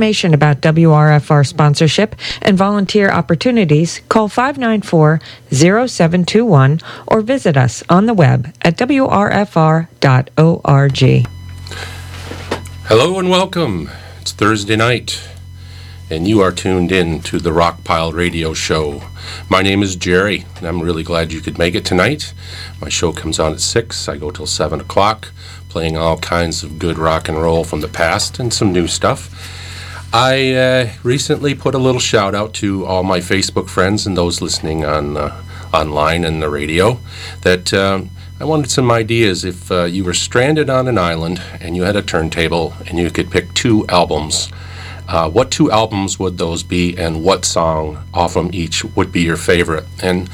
information about WRFR sponsorship and volunteer opportunities, call 594 0721 or visit us on the web at WRFR.org. Hello and welcome. It's Thursday night, and you are tuned in to the Rockpile Radio Show. My name is Jerry, and I'm really glad you could make it tonight. My show comes on at 6. I go till 7 o'clock, playing all kinds of good rock and roll from the past and some new stuff. I uh, recently put a little shout out to all my Facebook friends and those listening on uh, online and the radio that um, I wanted some ideas. If uh, you were stranded on an island and you had a turntable and you could pick two albums, what two albums would those be, and what song off them each would be your favorite? And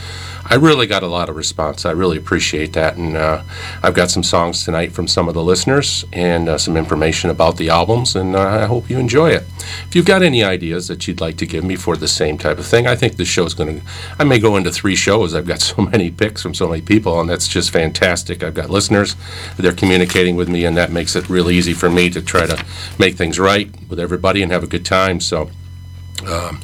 I really got a lot of response. I really appreciate that. And uh, I've got some songs tonight from some of the listeners and uh, some information about the albums, and uh, I hope you enjoy it. If you've got any ideas that you'd like to give me for the same type of thing, I think this show's going to, I may go into three shows. I've got so many picks from so many people, and that's just fantastic. I've got listeners, they're communicating with me, and that makes it really easy for me to try to make things right with everybody and have a good time. So, um,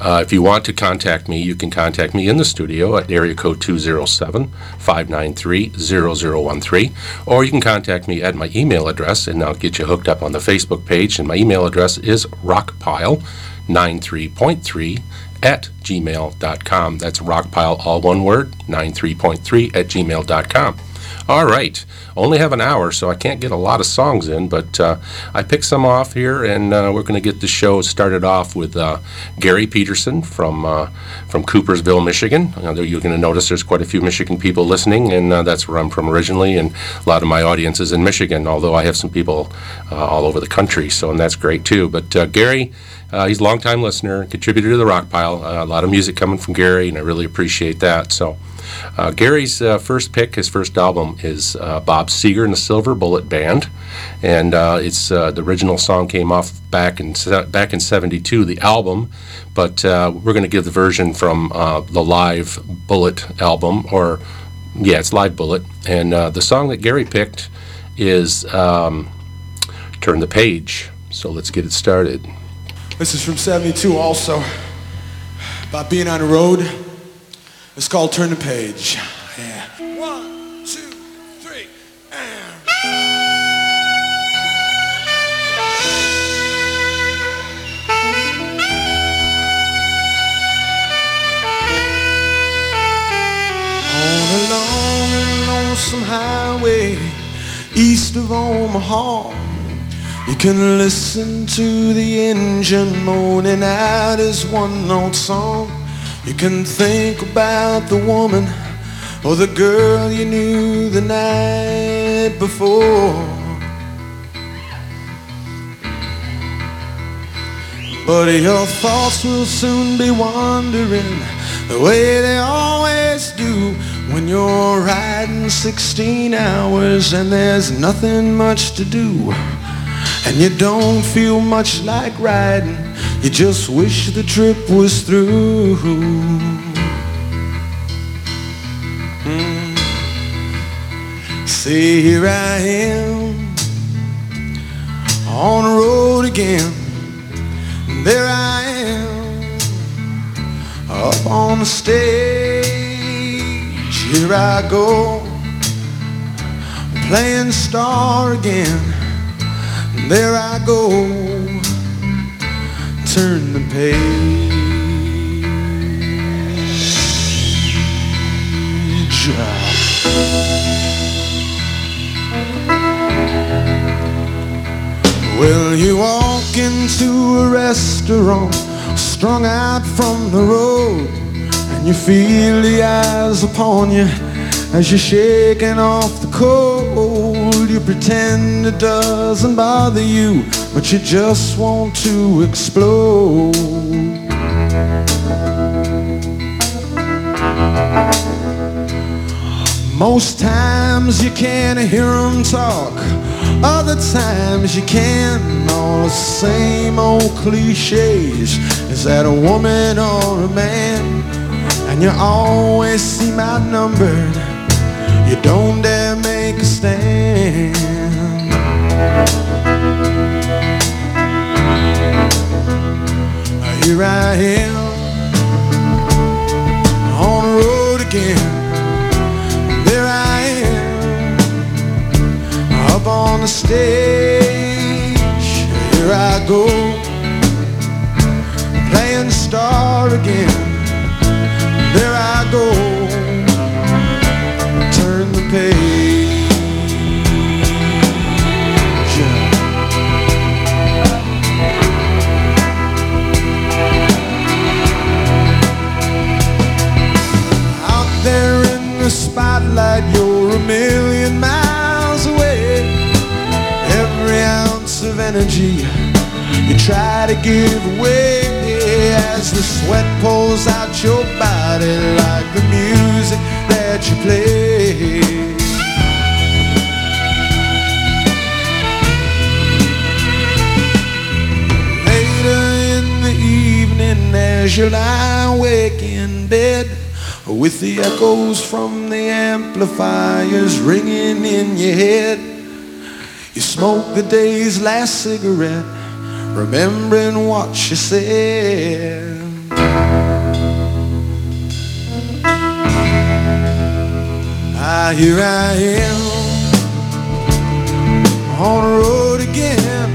uh, if you want to contact me, you can contact me in the studio at area code 207 593 0013, or you can contact me at my email address, and I'll get you hooked up on the Facebook page. And my email address is rockpile93.3 at gmail.com. That's rockpile, all one word, 93.3 at gmail.com. All right. Only have an hour, so I can't get a lot of songs in, but uh, I picked some off here, and uh, we're going to get the show started off with uh, Gary Peterson from uh, from Coopersville, Michigan. you're going to notice there's quite a few Michigan people listening, and uh, that's where I'm from originally, and a lot of my audience is in Michigan, although I have some people uh, all over the country, so and that's great too. But Gary. he's a longtime listener, contributor to the Rock Pile. a lot of music coming from Gary, and I really appreciate that. So, uh, Gary's uh, first pick, his first album, is uh, Bob Seger and the Silver Bullet Band, and uh, it's uh, the original song came off back in back in '72, the album, but we're going to give the version from the live Bullet album, or yeah, it's live Bullet, and the song that Gary picked is um, "Turn the Page." So let's get it started. This is from '72, also about being on the road. It's called Turn the Page. Yeah. One, two, three, and... On a long and lonesome highway east of Omaha, you can listen to the engine moaning out his one-note song. You can think about the woman or the girl you knew the night before. But your thoughts will soon be wandering the way they always do when you're riding 16 hours and there's nothing much to do. And you don't feel much like riding you just wish the trip was through. Mm. Here I am on the road again. There I am up on the stage. Here I go playing star again. There I go turn the page. Well, you walk into a restaurant strung out from the road, and you feel the eyes upon you as you're shaking off the cold. You pretend it doesn't bother you but you just want to explode. Most times you can't hear them talk, other times you can. All the same old cliches. Is that a woman or a man? And you always seem outnumbered. You don't dare make a stand. here I am on the road again. There I am up on the stage. Here I go playing star again. There I go, turn the page. To give away as the sweat pours out your body like the music that you play. Later in the evening, as you lie awake in bed, with the echoes from the amplifiers ringing in your head, you smoke the day's last cigarette, remembering what you said. Ah, here I am on the road again.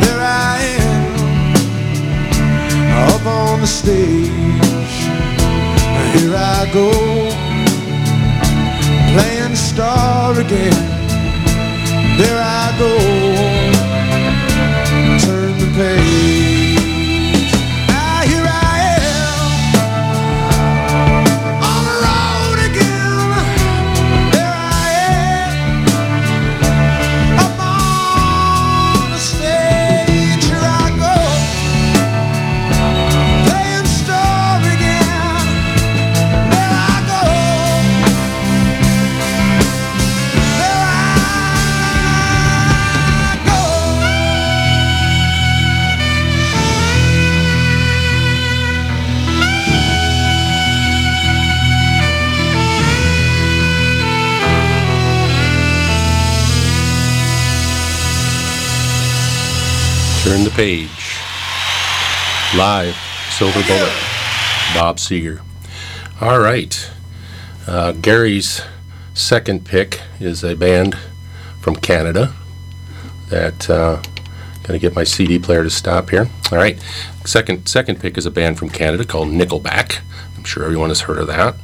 There I am up on the stage. Here I go playing star again. There I go, turn Turn the page. Live, Silver Bullet, Bob Seger. All right. Uh, Gary's second pick is a band from Canada that uh, gonna get my CD player to stop here. All right. Second second pick is a band from Canada called Nickelback. I'm sure everyone has heard of that.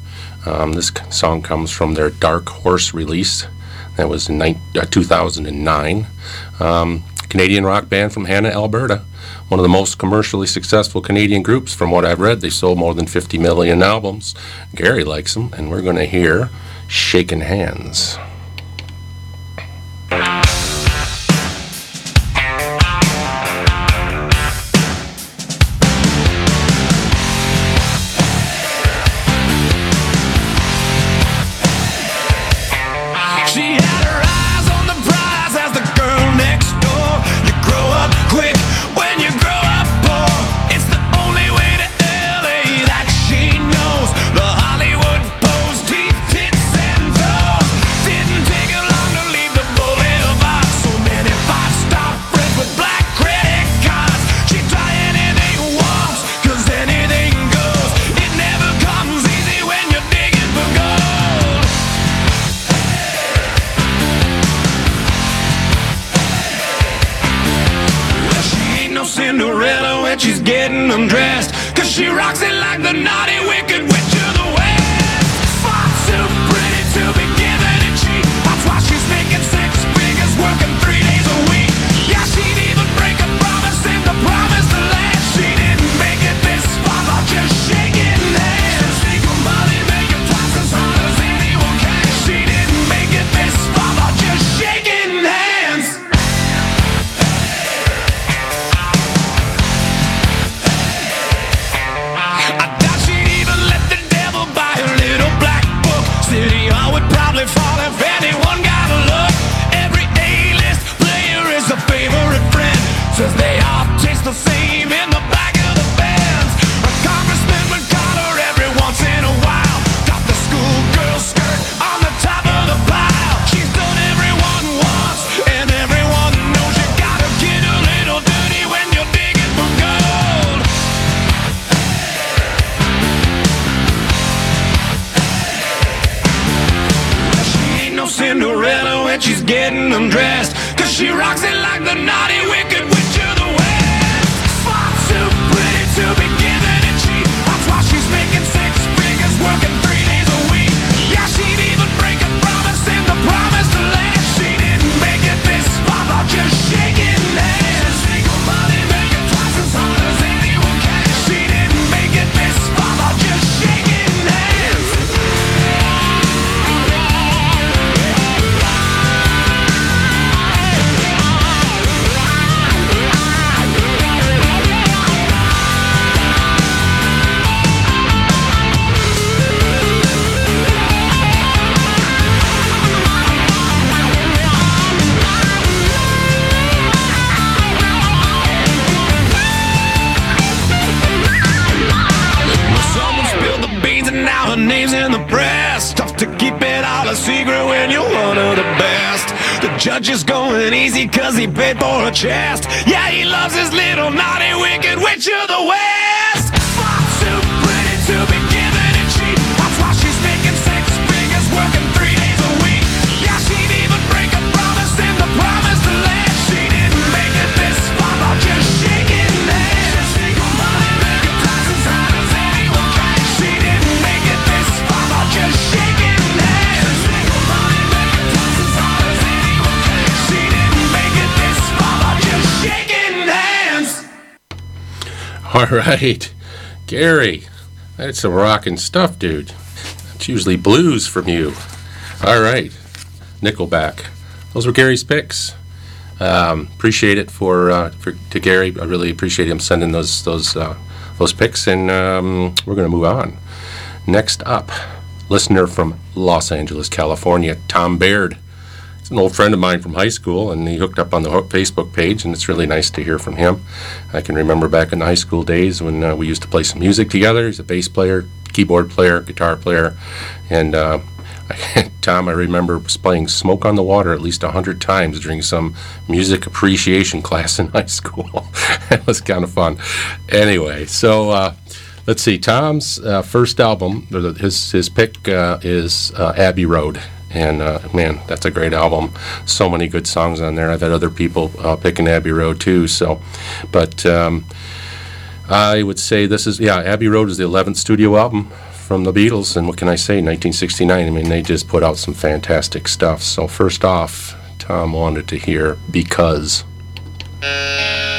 Um, this song comes from their Dark Horse release. That was in uh, 2009. Um, Canadian rock band from Hanna, Alberta. One of the most commercially successful Canadian groups, from what I've read. They sold more than 50 million albums. Gary likes them, and we're going to hear Shaking Hands. Wicked witch of the West. Far too pretty to be secret when you're one of the best. The judge is going easy cause he paid for a chest. Yeah, he loves his little naughty wicked witch of the West. All right, Gary, that's some rocking stuff, dude. It's usually blues from you. All right, Nickelback. Those were Gary's picks. Um, appreciate it for, uh, for to Gary. I really appreciate him sending those those uh, those picks, and um, we're gonna move on. Next up, listener from Los Angeles, California, Tom Baird. He's an old friend of mine from high school, and he hooked up on the Facebook page, and it's really nice to hear from him. I can remember back in the high school days when uh, we used to play some music together. He's a bass player, keyboard player, guitar player, and uh, Tom, I remember was playing "Smoke on the Water" at least a hundred times during some music appreciation class in high school. it was kind of fun. Anyway, so. Uh, Let's see. Tom's first album, his his pick is Abbey Road, and uh, man, that's a great album. So many good songs on there. I've had other people uh, picking Abbey Road too. So, but um, I would say this is yeah, Abbey Road is the 11th studio album from the Beatles, and what can I say? 1969. I mean, they just put out some fantastic stuff. So first off, Tom wanted to hear because. Because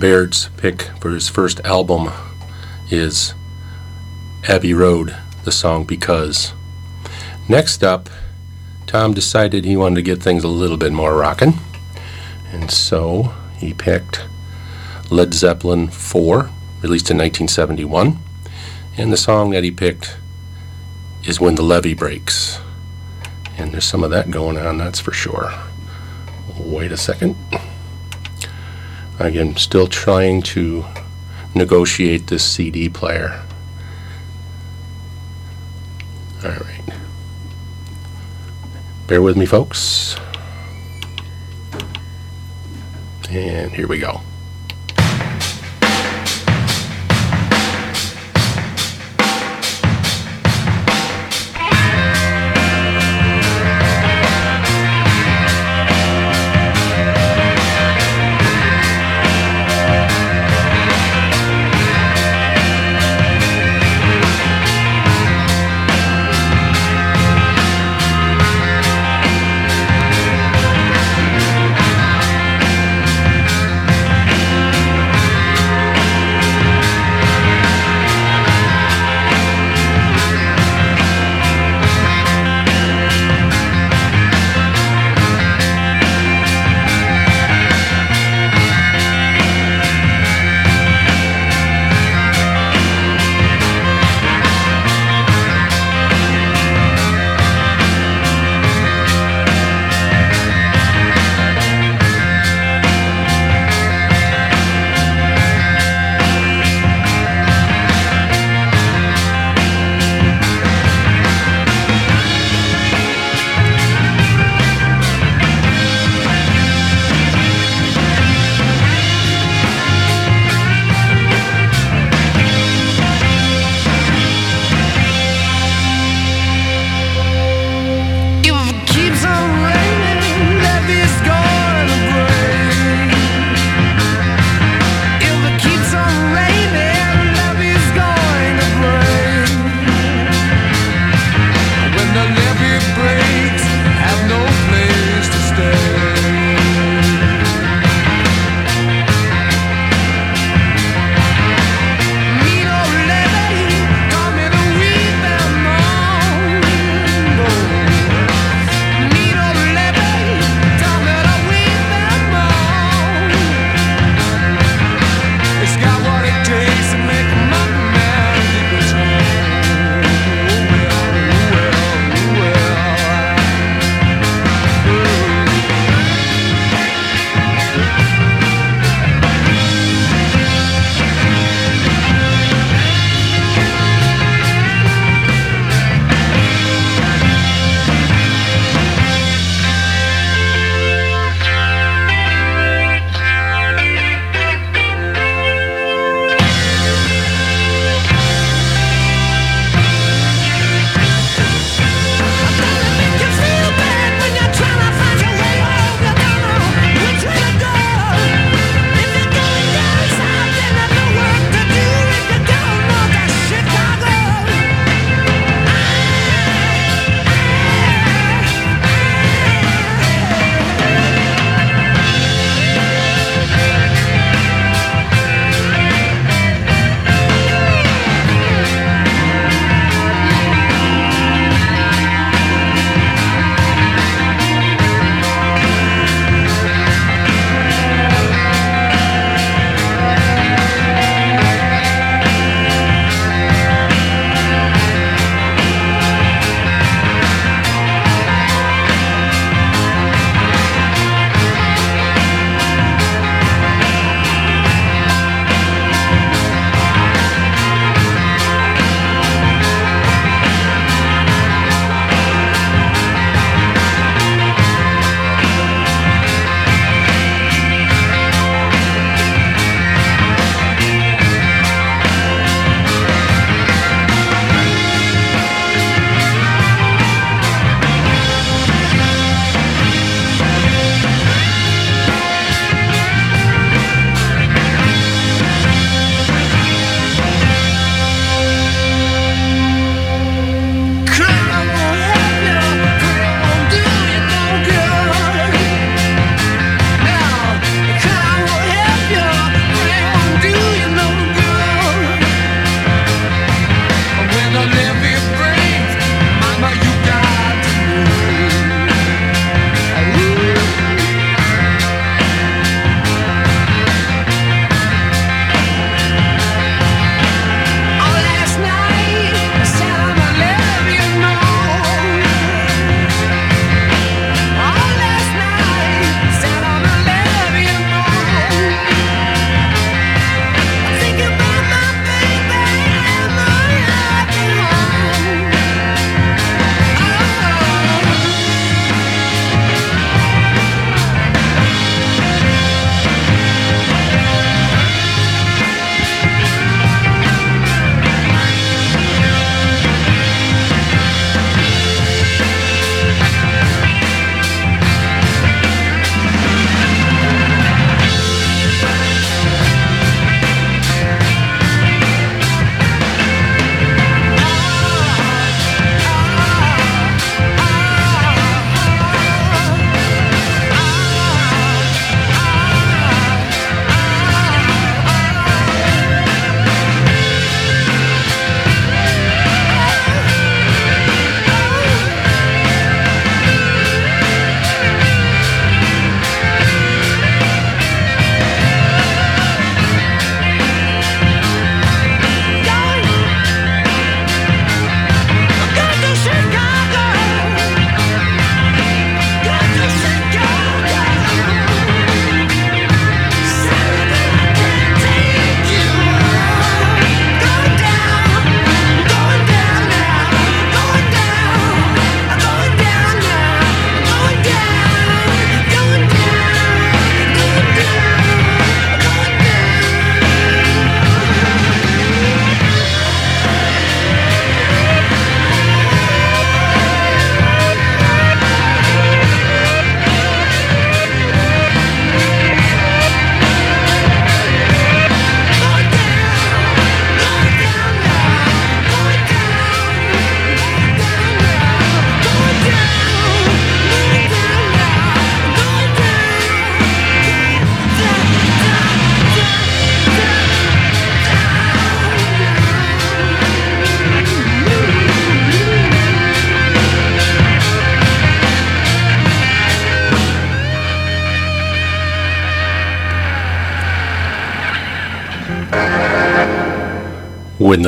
Baird's pick for his first album is Abbey Road, the song Because. Next up, Tom decided he wanted to get things a little bit more rockin', and so he picked Led Zeppelin 4, released in 1971, and the song that he picked is When the Levee Breaks. And there's some of that going on, that's for sure. Wait a second. Again, still trying to negotiate this CD player. All right. Bear with me, folks. And here we go.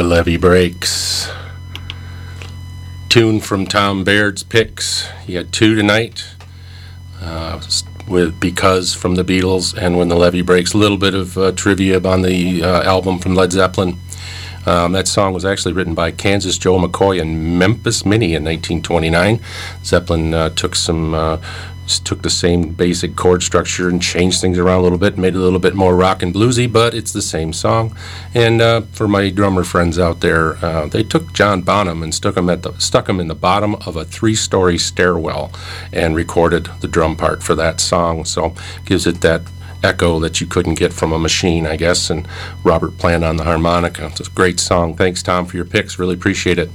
The Levee Breaks. Tune from Tom Baird's picks. He had two tonight. Uh, with Because from the Beatles and When the Levee Breaks. A little bit of uh, trivia on the uh, album from Led Zeppelin. Um, that song was actually written by Kansas Joe McCoy and Memphis Minnie in 1929. Zeppelin took some just took the same basic chord structure and changed things around a little bit, made it a little bit more rock and bluesy, but it's the same song. And uh, for my drummer friends out there, uh, they took John Bonham and stuck him at the stuck him in the bottom of a three-story stairwell and recorded the drum part for that song. So gives it that echo that you couldn't get from a machine, I guess. And Robert Plant on the harmonica. It's a great song. Thanks, Tom, for your picks. Really appreciate it.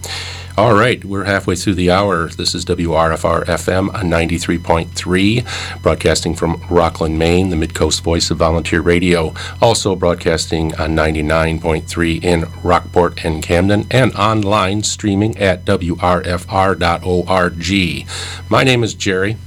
All right, we're halfway through the hour. This is WRFR FM on 93.3, broadcasting from Rockland, Maine, the Midcoast voice of volunteer radio. Also broadcasting on 99.3 in Rockport and Camden, and online streaming at WRFR.org. My name is Jerry.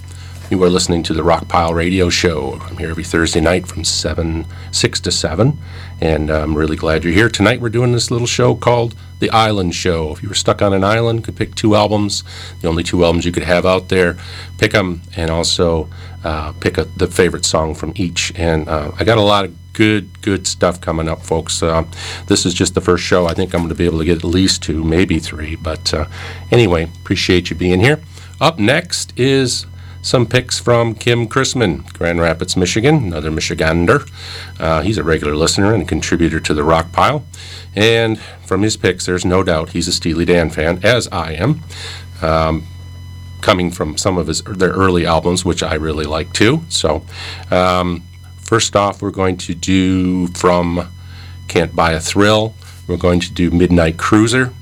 You are listening to the Rockpile Radio Show. I'm here every Thursday night from 7, 6 to 7, and I'm really glad you're here. Tonight we're doing this little show called The Island Show. If you were stuck on an island, could pick two albums, the only two albums you could have out there, pick them, and also uh, pick a, the favorite song from each. And uh, I got a lot of good, good stuff coming up, folks. Uh, this is just the first show. I think I'm going to be able to get at least two, maybe three. But uh, anyway, appreciate you being here. Up next is some picks from Kim Chrisman, Grand Rapids, Michigan, another Michigander. Uh, he's a regular listener and contributor to the Rock Pile. And from his picks, there's no doubt he's a Steely Dan fan, as I am. Um, coming from some of his their early albums, which I really like too. So, um, first off, we're going to do from Can't Buy a Thrill. We're going to do Midnight Cruiser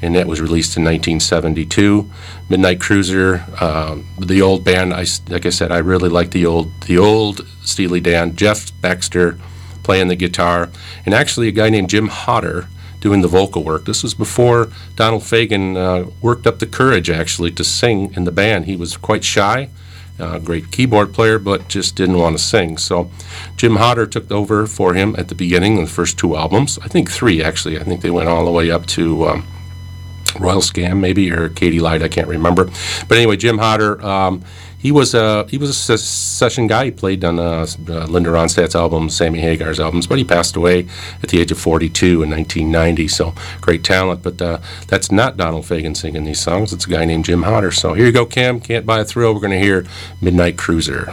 and that was released in 1972. Midnight Cruiser, um, the old band. I, like I said, I really like the old the old Steely Dan. Jeff Baxter playing the guitar, and actually a guy named Jim Hodder doing the vocal work. This was before Donald Fagen uh, worked up the courage actually to sing in the band. He was quite shy. Uh, great keyboard player, but just didn't want to sing. So Jim Hodder took over for him at the beginning of the first two albums. I think three, actually. I think they went all the way up to um, Royal Scam, maybe, or Katy Lied, I can't remember. But anyway, Jim Hodder, um, he was a he was a session guy. He played on uh, uh, Linda Ronstadt's albums, Sammy Hagar's albums, but he passed away at the age of 42 in 1990. So great talent, but uh, that's not Donald Fagen singing these songs. It's a guy named Jim Hodder. So here you go, Cam. Can't buy a thrill. We're going to hear Midnight Cruiser.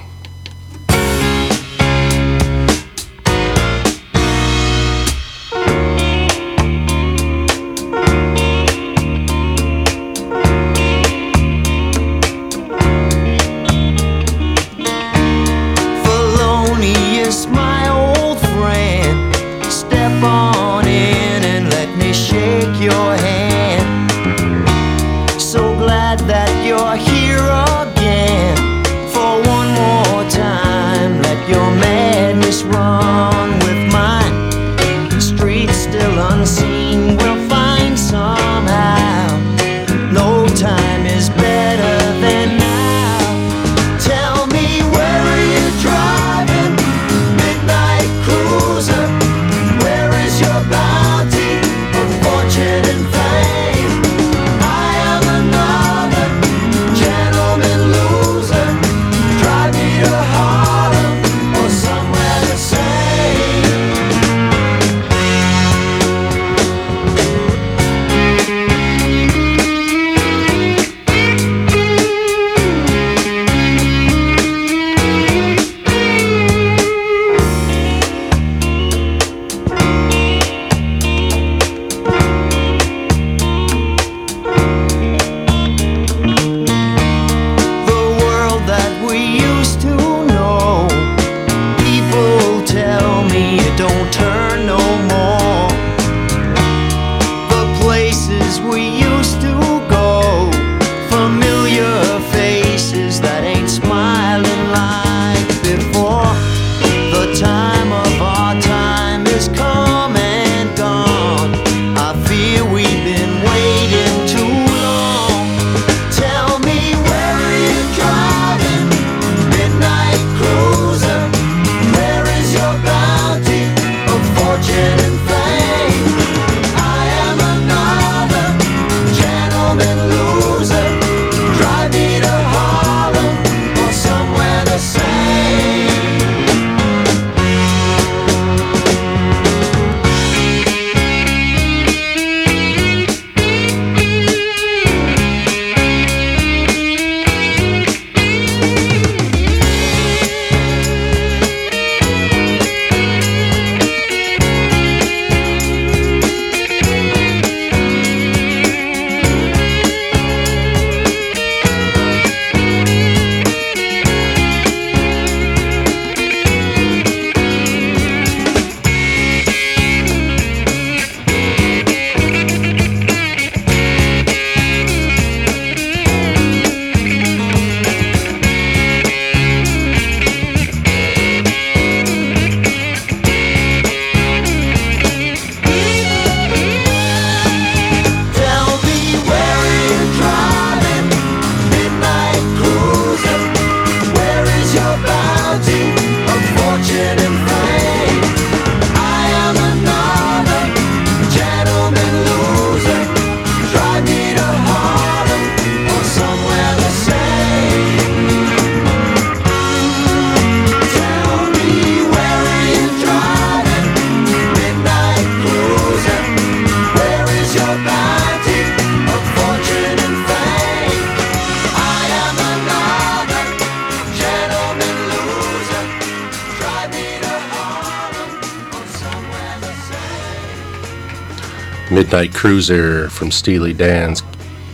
Midnight Cruiser from Steely Dan's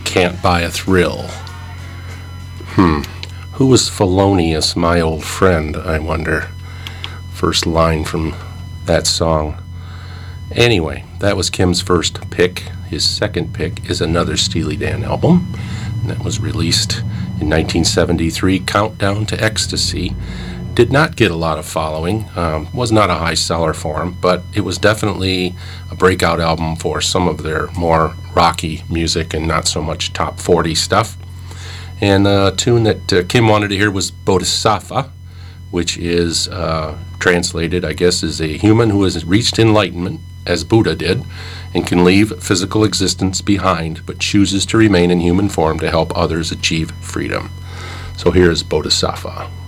Can't Buy a Thrill. Hmm. Who was Felonious, my old friend, I wonder? First line from that song. Anyway, that was Kim's first pick. His second pick is another Steely Dan album that was released in 1973, Countdown to Ecstasy. Did not get a lot of following, um, was not a high seller for them, but it was definitely breakout album for some of their more rocky music and not so much top 40 stuff. And the tune that uh, Kim wanted to hear was Bodhisattva, which is uh, translated, I guess, as a human who has reached enlightenment, as Buddha did, and can leave physical existence behind, but chooses to remain in human form to help others achieve freedom. So here is Bodhisattva.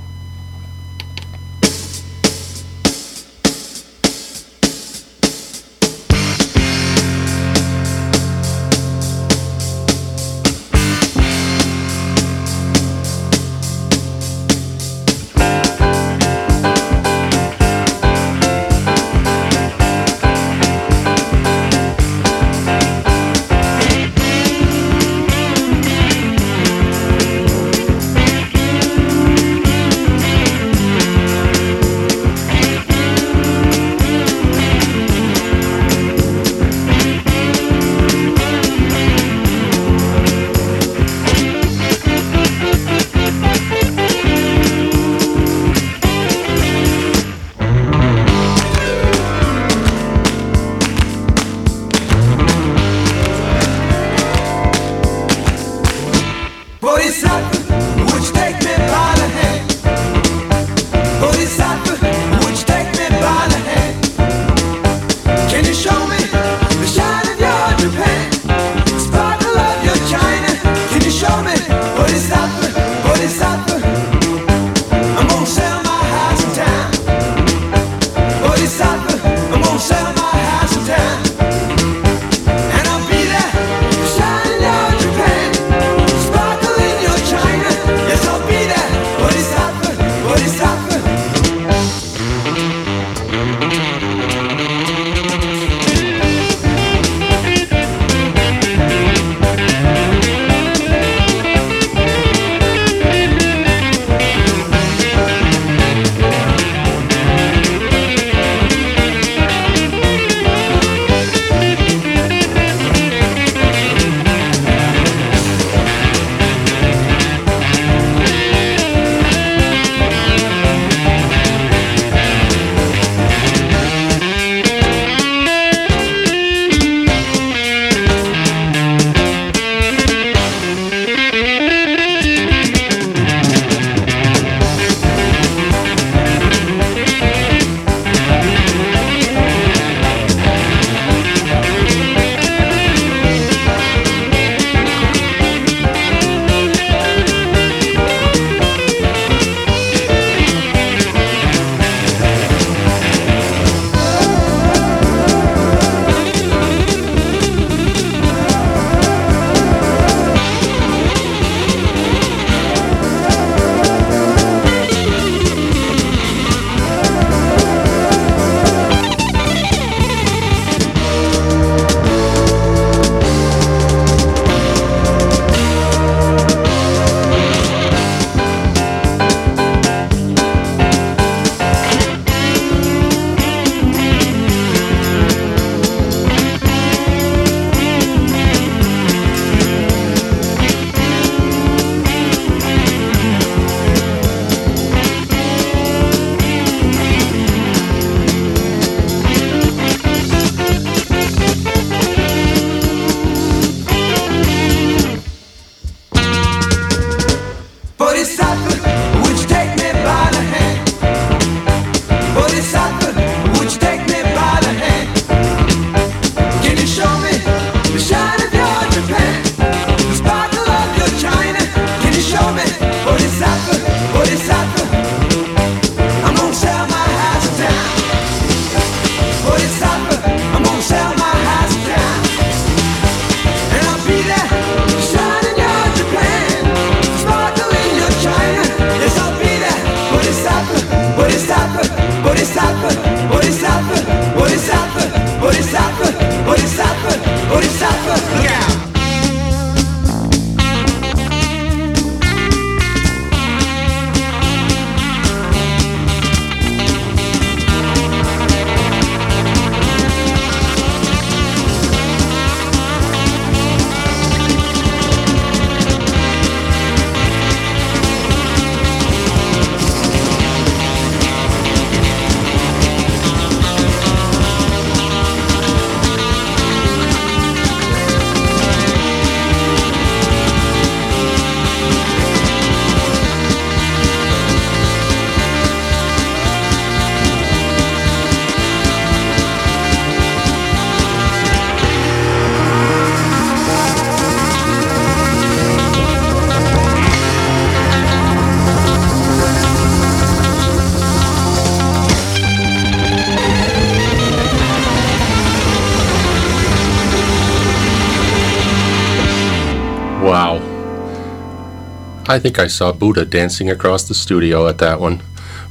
I think I saw Buddha dancing across the studio at that one.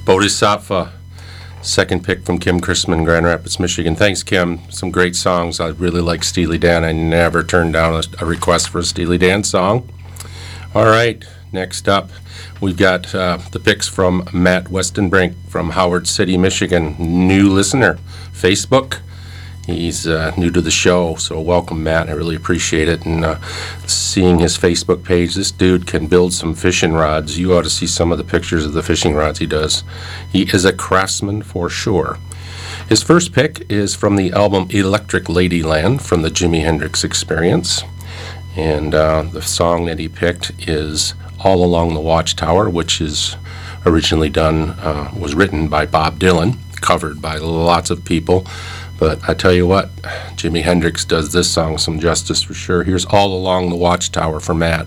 Bodhisattva, second pick from Kim Christman, Grand Rapids, Michigan. Thanks, Kim. Some great songs. I really like Steely Dan. I never turned down a, a request for a Steely Dan song. All right, next up, we've got uh, the picks from Matt Westenbrink from Howard City, Michigan. New listener, Facebook. He's uh, new to the show, so welcome, Matt. I really appreciate it. And uh, seeing his Facebook page, this dude can build some fishing rods. You ought to see some of the pictures of the fishing rods he does. He is a craftsman for sure. His first pick is from the album Electric Ladyland from the Jimi Hendrix Experience. And uh, the song that he picked is All Along the Watchtower, which is originally done, was written by Bob Dylan, covered by lots of people. But I tell you what, Jimi Hendrix does this song some justice for sure. Here's All Along the Watchtower for Matt.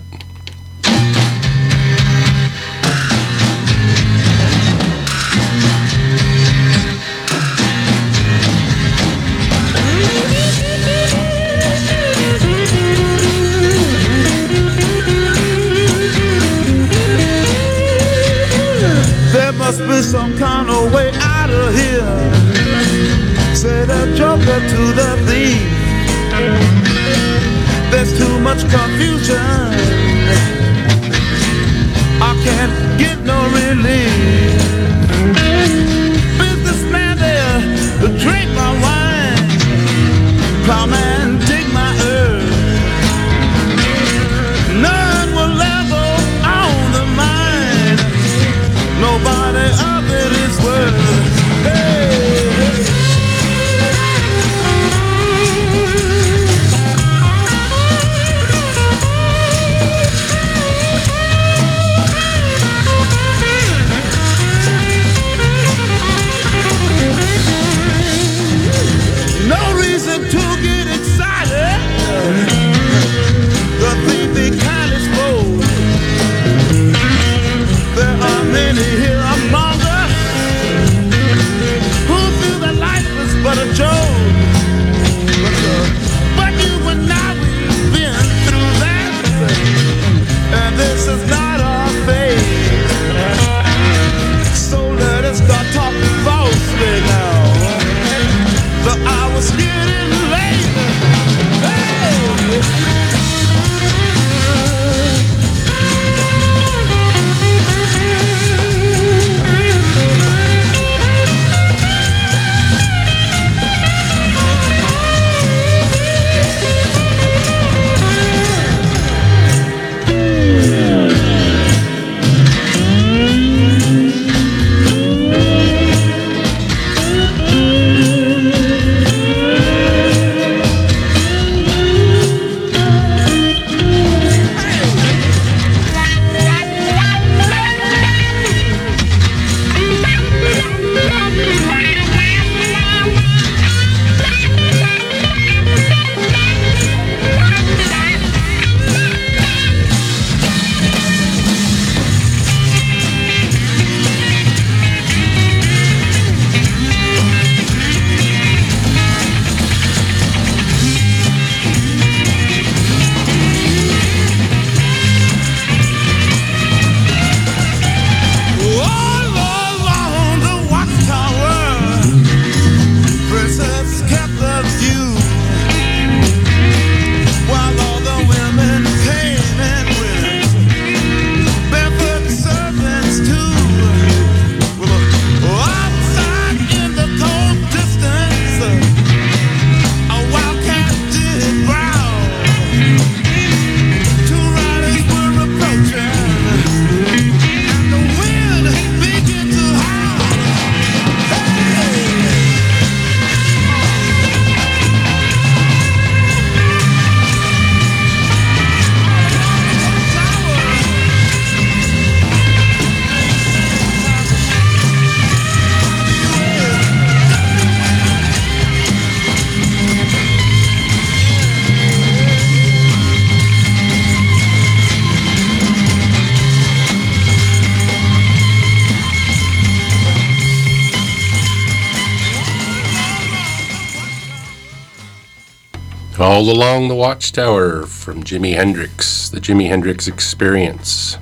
All Along the Watchtower from Jimi Hendrix, the Jimi Hendrix Experience.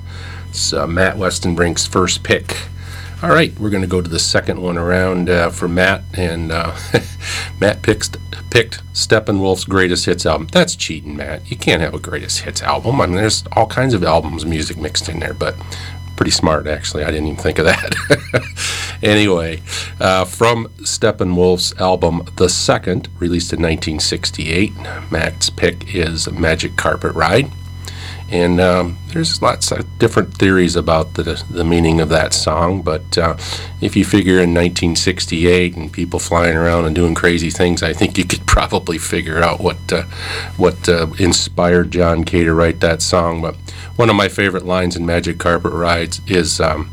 It's uh, Matt Westenbrink's first pick. All right, we're going to go to the second one around uh, for Matt, and uh, Matt picked picked Steppenwolf's greatest hits album. That's cheating, Matt. You can't have a greatest hits album. I mean, there's all kinds of albums, music mixed in there, but pretty smart actually. I didn't even think of that. anyway, uh, from Steppenwolf's album The Second, released in 1968, Matt's pick is Magic Carpet Ride. And um, there's lots of different theories about the, the meaning of that song, but uh, if you figure in 1968 and people flying around and doing crazy things, I think you could probably figure out what uh, what uh, inspired John Kay to write that song. But one of my favorite lines in Magic Carpet Rides is. Um,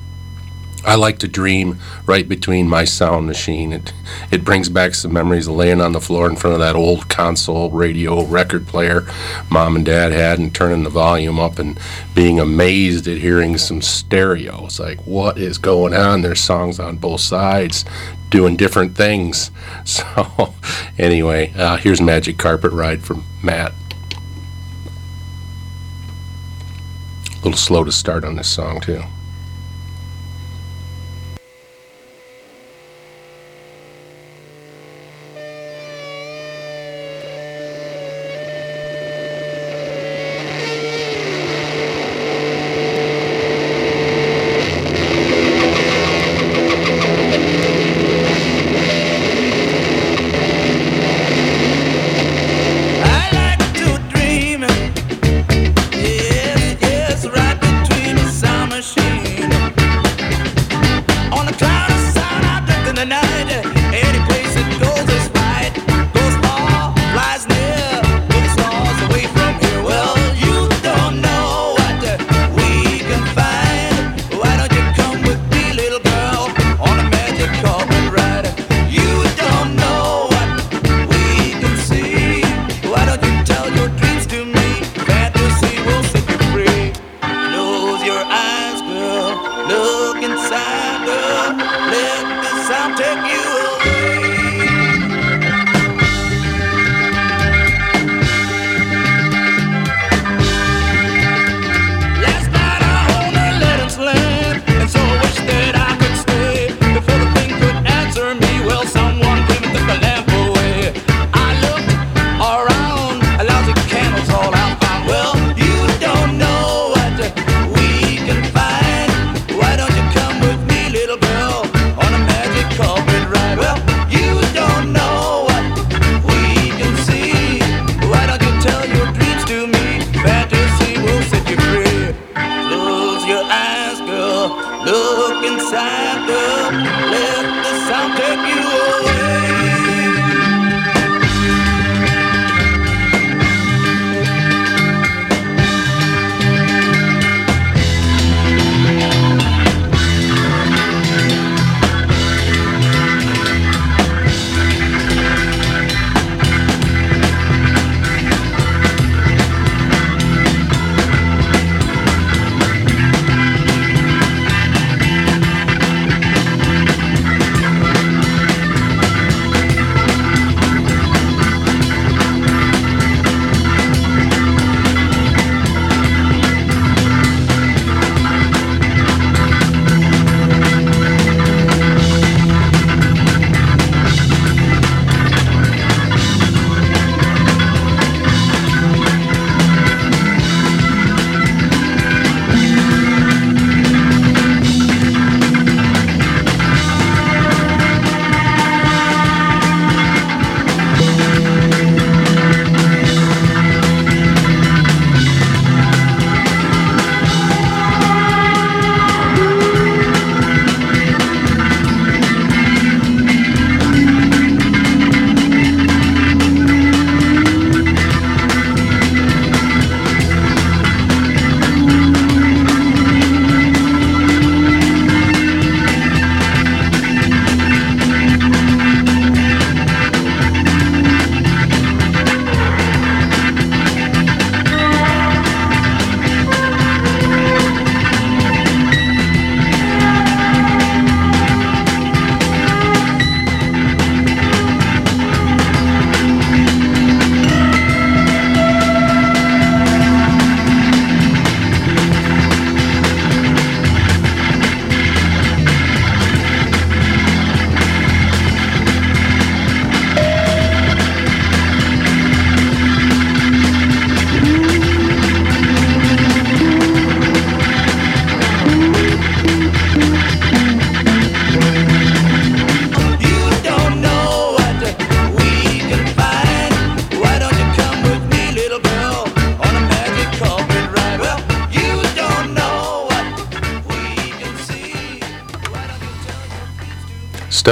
I like to dream right between my sound machine. It it brings back some memories of laying on the floor in front of that old console radio record player mom and dad had and turning the volume up and being amazed at hearing some stereo. It's like, what is going on? There's songs on both sides doing different things. So, anyway, uh, here's Magic Carpet Ride from Matt. A little slow to start on this song, too.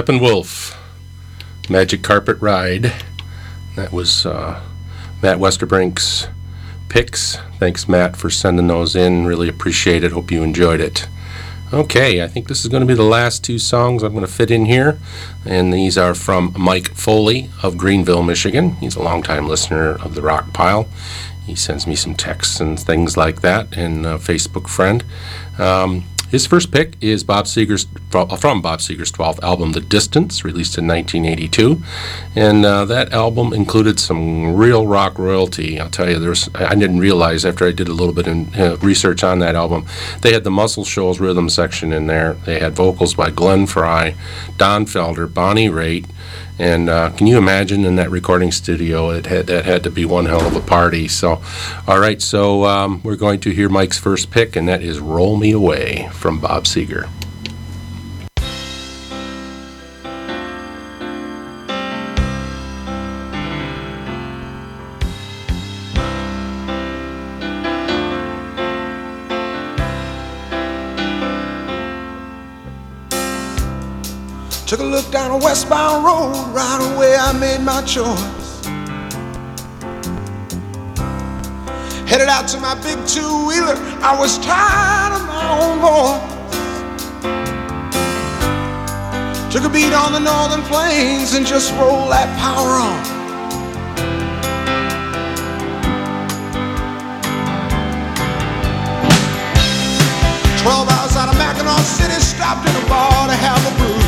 Steppenwolf, Magic Carpet Ride. That was uh, Matt Westenbrink's picks. Thanks, Matt, for sending those in. Really appreciate it. Hope you enjoyed it. Okay, I think this is going to be the last two songs I'm going to fit in here. And these are from Mike Foley of Greenville, Michigan. He's a longtime listener of the Rock Pile. He sends me some texts and things like that, and a Facebook friend. Um, his first pick is Bob Seger's from Bob Seger's 12th album, The Distance, released in 1982, and uh, that album included some real rock royalty. I'll tell you, there's I didn't realize after I did a little bit in uh, research on that album, they had the Muscle Shoals rhythm section in there. They had vocals by Glenn Frey, Don Felder, Bonnie Raitt. And uh, can you imagine in that recording studio? It had that had to be one hell of a party. So, all right. So um, we're going to hear Mike's first pick, and that is "Roll Me Away" from Bob Seger. Down a westbound road, right away I made my choice. Headed out to my big two wheeler, I was tired of my own voice. Took a beat on the northern plains and just rolled that power on. Twelve hours out of Mackinaw City, stopped in a bar to have a brew.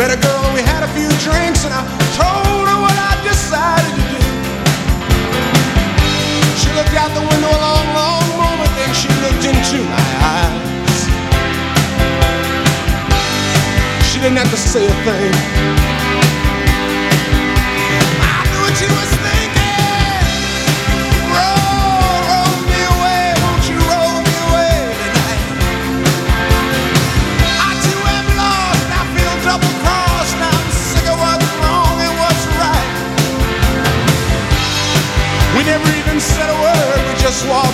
Met a girl and we had a few drinks and I told her what I decided to do. She looked out the window a long, long moment, then she looked into my eyes. She didn't have to say a thing. I knew what she was word,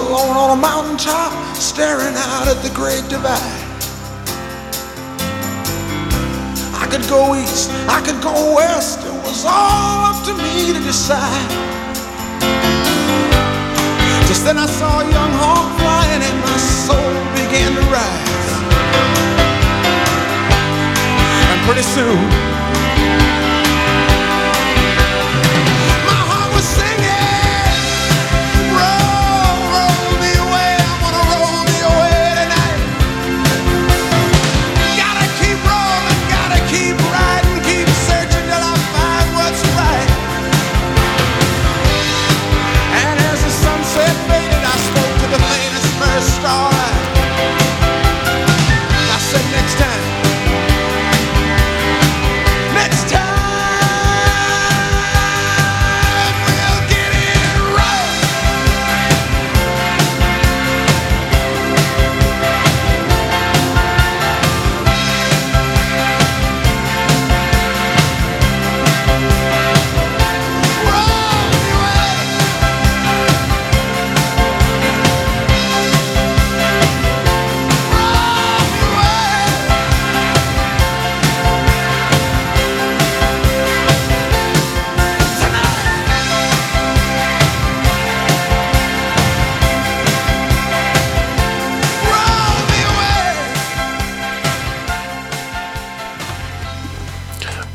alone on a mountaintop, staring out at the great divide. I could go east, I could go west, it was all up to me to decide. Just then I saw a young hawk flying and my soul began to rise. And pretty soon,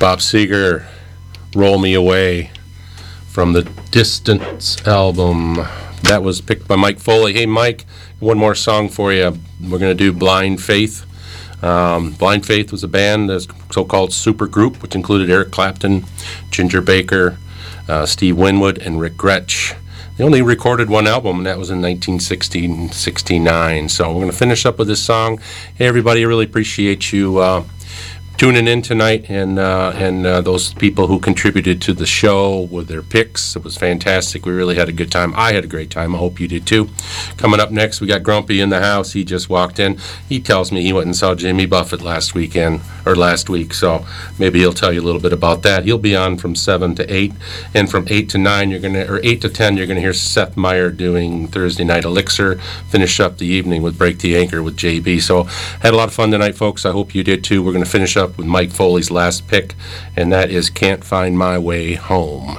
Bob Seger, Roll Me Away from the Distance album. That was picked by Mike Foley. Hey, Mike, one more song for you. We're going to do Blind Faith. Um, Blind Faith was a band, a so called super group, which included Eric Clapton, Ginger Baker, uh, Steve Winwood, and Ric Grech. They only recorded one album, and that was in 1969. So we're going to finish up with this song. Hey, everybody, I really appreciate you. Uh, tuning in tonight and uh, and uh, those people who contributed to the show with their picks. It was fantastic. We really had a good time. I had a great time. I hope you did too. Coming up next, we got Grumpy in the house. He just walked in. He tells me he went and saw Jimmy Buffett last weekend or last week, so maybe he'll tell you a little bit about that. He'll be on from seven to eight, and from eight to nine, you're gonna or eight to ten, you're gonna hear Seth Meyer doing Thursday Night Elixir. Finish up the evening with Break the Anchor with JB. So had a lot of fun tonight, folks. I hope you did too. We're gonna finish up with Mike Foley's last pick, and that is Can't Find My Way Home.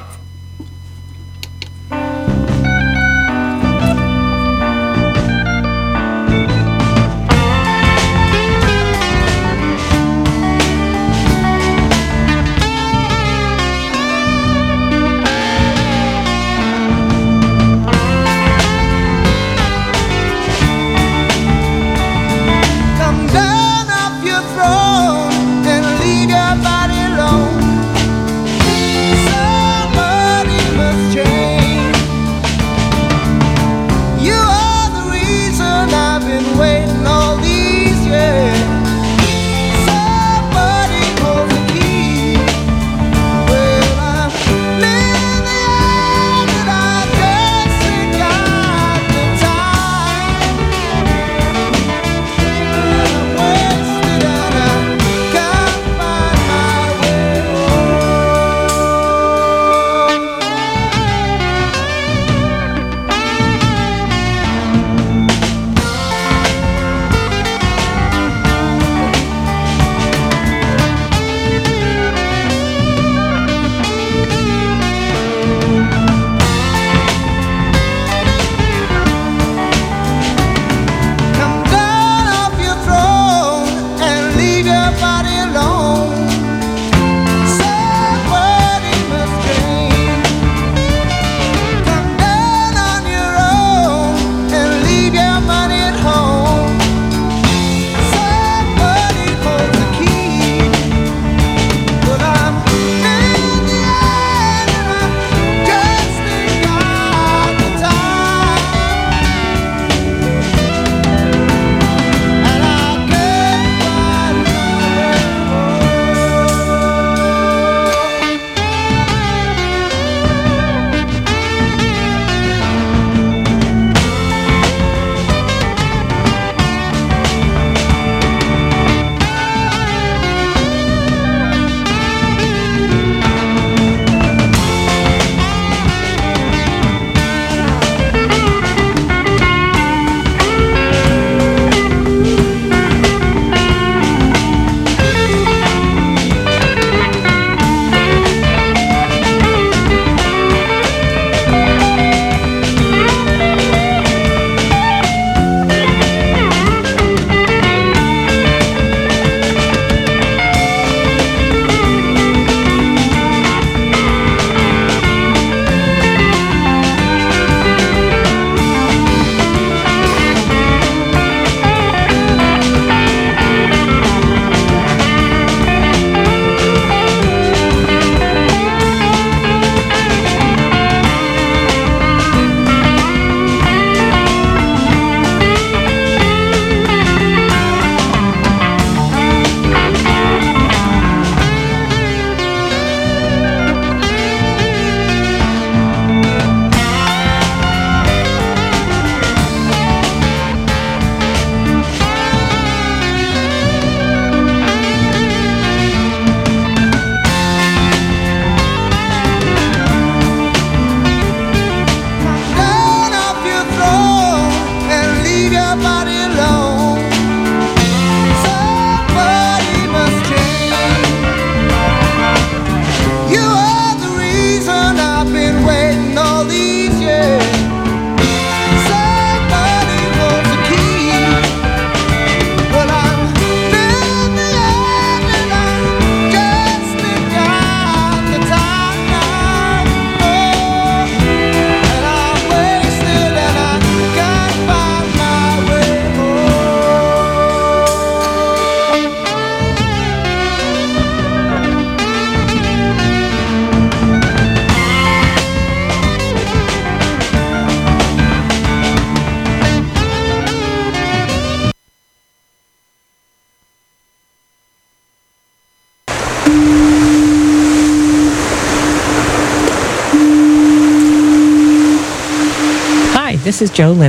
This is Joe Lynn.